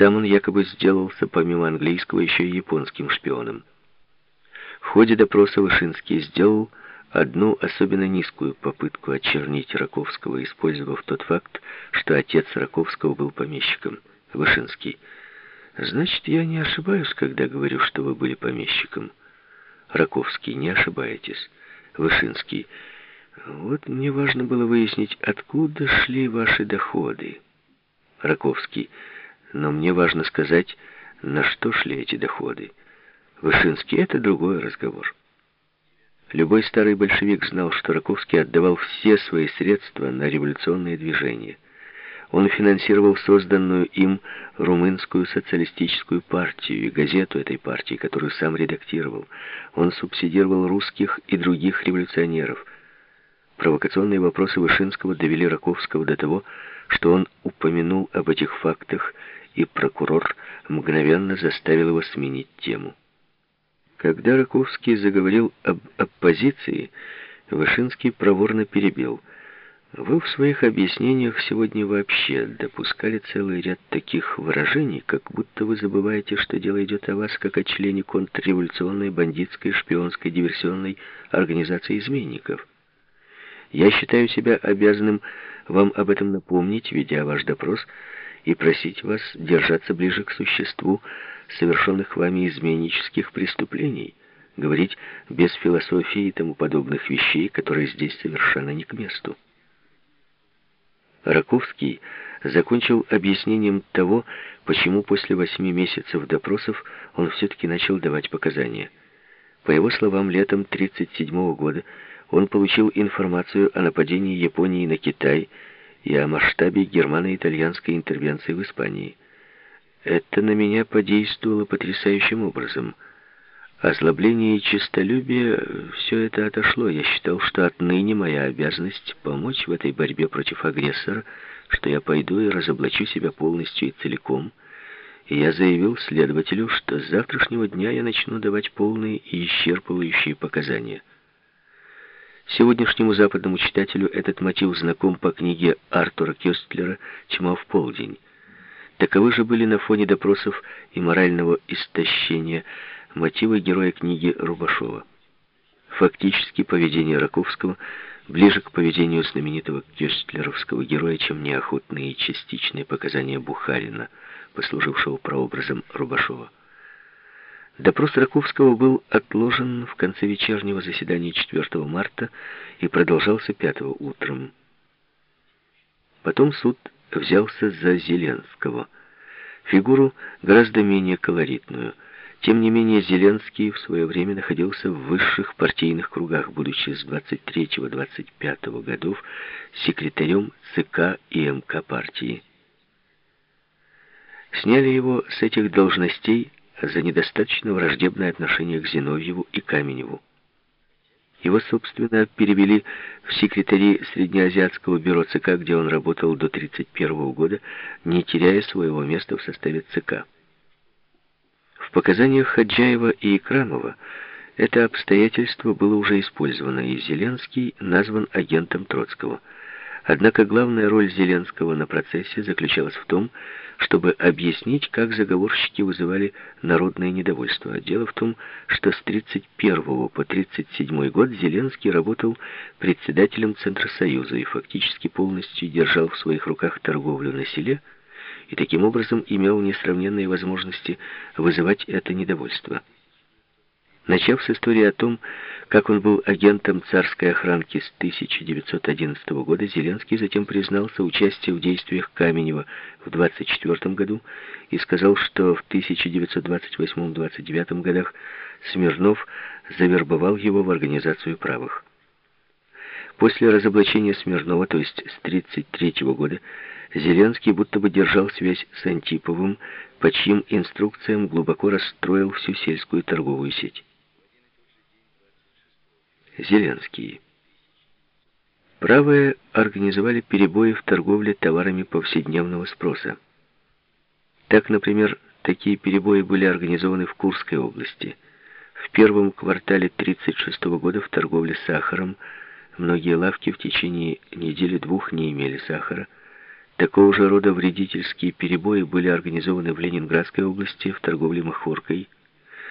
Сам он якобы сделался помимо английского еще и японским шпионом. В ходе допроса Вышинский сделал одну особенно низкую попытку очернить Раковского, использовав тот факт, что отец Раковского был помещиком. Вышинский. «Значит, я не ошибаюсь, когда говорю, что вы были помещиком». Раковский. «Не ошибаетесь». Вышинский. «Вот мне важно было выяснить, откуда шли ваши доходы». Раковский. «Но мне важно сказать, на что шли эти доходы». Вышинский. «Это другой разговор». Любой старый большевик знал, что Раковский отдавал все свои средства на революционные движения. Он финансировал созданную им румынскую социалистическую партию и газету этой партии, которую сам редактировал. Он субсидировал русских и других революционеров. Провокационные вопросы Вышинского довели Раковского до того, что он упомянул об этих фактах, и прокурор мгновенно заставил его сменить тему. Когда Раковский заговорил об оппозиции, Вышинский проворно перебил. «Вы в своих объяснениях сегодня вообще допускали целый ряд таких выражений, как будто вы забываете, что дело идет о вас, как о члене контрреволюционной, бандитской, шпионской, диверсионной организации изменников. Я считаю себя обязанным вам об этом напомнить, ведя ваш допрос, и просить вас держаться ближе к существу совершенных вами изменнических преступлений, говорить без философии и тому подобных вещей, которые здесь совершенно не к месту. Раковский закончил объяснением того, почему после восьми месяцев допросов он все-таки начал давать показания. По его словам, летом 1937 года он получил информацию о нападении Японии на Китай и о масштабе германо-итальянской интервенции в Испании. Это на меня подействовало потрясающим образом. Озлобление и честолюбие — все это отошло. Я считал, что отныне моя обязанность помочь в этой борьбе против агрессора, что я пойду и разоблачу себя полностью и целиком. И я заявил следователю, что с завтрашнего дня я начну давать полные и исчерпывающие показания. Сегодняшнему западному читателю этот мотив знаком по книге Артура Кёстлера «Тьма в полдень». Таковы же были на фоне допросов и морального истощения мотивы героя книги Рубашова. Фактически поведение Раковского ближе к поведению знаменитого кёстлеровского героя, чем неохотные и частичные показания Бухарина, послужившего прообразом Рубашова. Допрос Раковского был отложен в конце вечернего заседания 4 марта и продолжался 5 утром. Потом суд взялся за Зеленского. Фигуру гораздо менее колоритную. Тем не менее, Зеленский в свое время находился в высших партийных кругах, будучи с 23-25 годов секретарем ЦК и МК партии. Сняли его с этих должностей за недостаточно враждебное отношение к Зиновьеву и Каменеву. Его, собственно, перевели в секретари Среднеазиатского бюро ЦК, где он работал до 1931 года, не теряя своего места в составе ЦК. В показаниях Хаджаева и Икрамова это обстоятельство было уже использовано, и Зеленский назван агентом Троцкого. Однако главная роль Зеленского на процессе заключалась в том, чтобы объяснить, как заговорщики вызывали народное недовольство. Дело в том, что с 31 по 37 год Зеленский работал председателем Центросоюза и фактически полностью держал в своих руках торговлю на селе и таким образом имел несравненные возможности вызывать это недовольство. Начав с истории о том, как он был агентом царской охранки с 1911 года, Зеленский затем признался участие в действиях Каменева в 24 году и сказал, что в 1928-29 годах Смирнов завербовал его в организацию правых. После разоблачения Смирнова, то есть с 1933 года, Зеленский будто бы держал связь с Антиповым, по чьим инструкциям глубоко расстроил всю сельскую торговую сеть. Зеленский. Правые организовали перебои в торговле товарами повседневного спроса. Так, например, такие перебои были организованы в Курской области. В первом квартале 1936 года в торговле сахаром многие лавки в течение недели-двух не имели сахара. Такого же рода вредительские перебои были организованы в Ленинградской области в торговле махоркой,